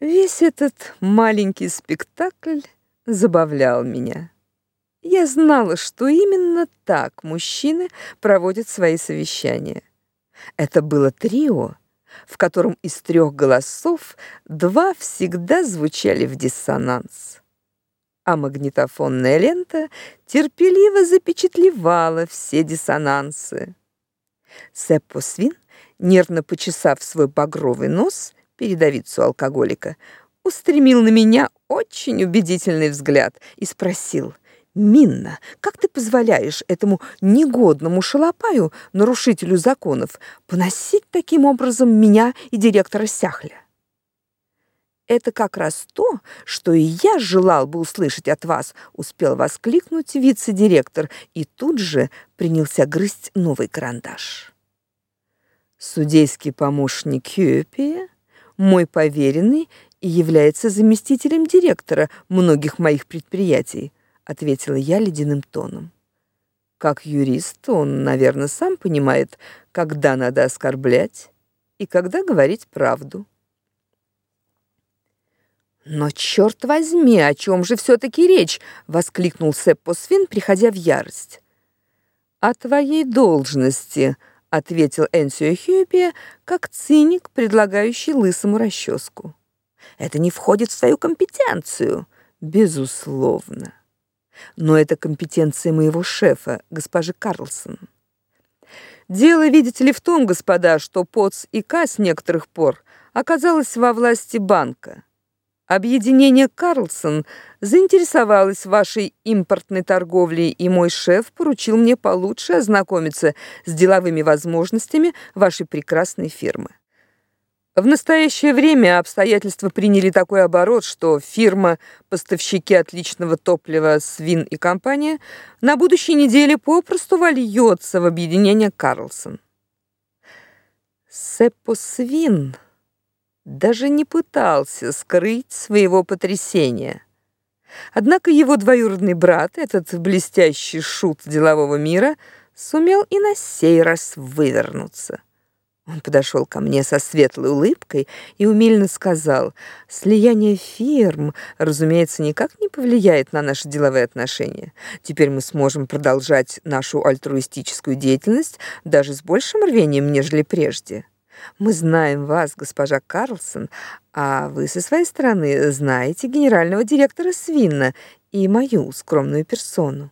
Весь этот маленький спектакль забавлял меня. Я знала, что именно так мужчины проводят свои совещания. Это было трио, в котором из трех голосов два всегда звучали в диссонанс. А магнитофонная лента терпеливо запечатлевала все диссонансы. Сеппо Свин, нервно почесав свой багровый нос, передовицу алкоголика, устремил на меня очень убедительный взгляд и спросил: "Минна, как ты позволяешь этому негодному шалопаю, нарушителю законов, поносить таким образом меня и директора Сяхля?" Это как раз то, что и я желал бы услышать от вас, успел воскликнуть вице-директор и тут же принялся грызть новый карандаш. Судейский помощник Хюпия мой поверенный и является заместителем директора многих моих предприятий, ответила я ледяным тоном. Как юрист, он, наверное, сам понимает, когда надо оскорблять и когда говорить правду. Но черт возьми, о чем же все таки речь, воскликнул Сеппо Свин, приходя в ярость. О твоей должности, ответил Энсио Хьюпи, как циник, предлагающий лысому расческу. Это не входит в твою компетенцию, безусловно. Но это компетенция моего шефа, госпожи Карлсон. Дело, видите ли, в том, господа, что ПОЦ и К с некоторых пор оказалось во власти банка. Объединение Карлсон заинтересовалось вашей импортной торговлей, и мой шеф поручил мне получше ознакомиться с деловыми возможностями вашей прекрасной фирмы. В настоящее время обстоятельства приняли такой оборот, что фирма поставщики отличного топлива Свин и компания на будущей неделе попросту вольется в объединение Карлсон. Сеппо Свин даже не пытался скрыть своего потрясения. Однако его двоюродный брат, этот блестящий шут делового мира, сумел и на сей раз вывернуться. Он подошел ко мне со светлой улыбкой и умильно сказал: "Слияние фирм, разумеется, никак не повлияет на наши деловые отношения. Теперь мы сможем продолжать нашу альтруистическую деятельность даже с большим рвением, нежели прежде". Мы знаем вас, госпожа Карлсон, а вы со своей стороны знаете генерального директора Свинна и мою скромную персону.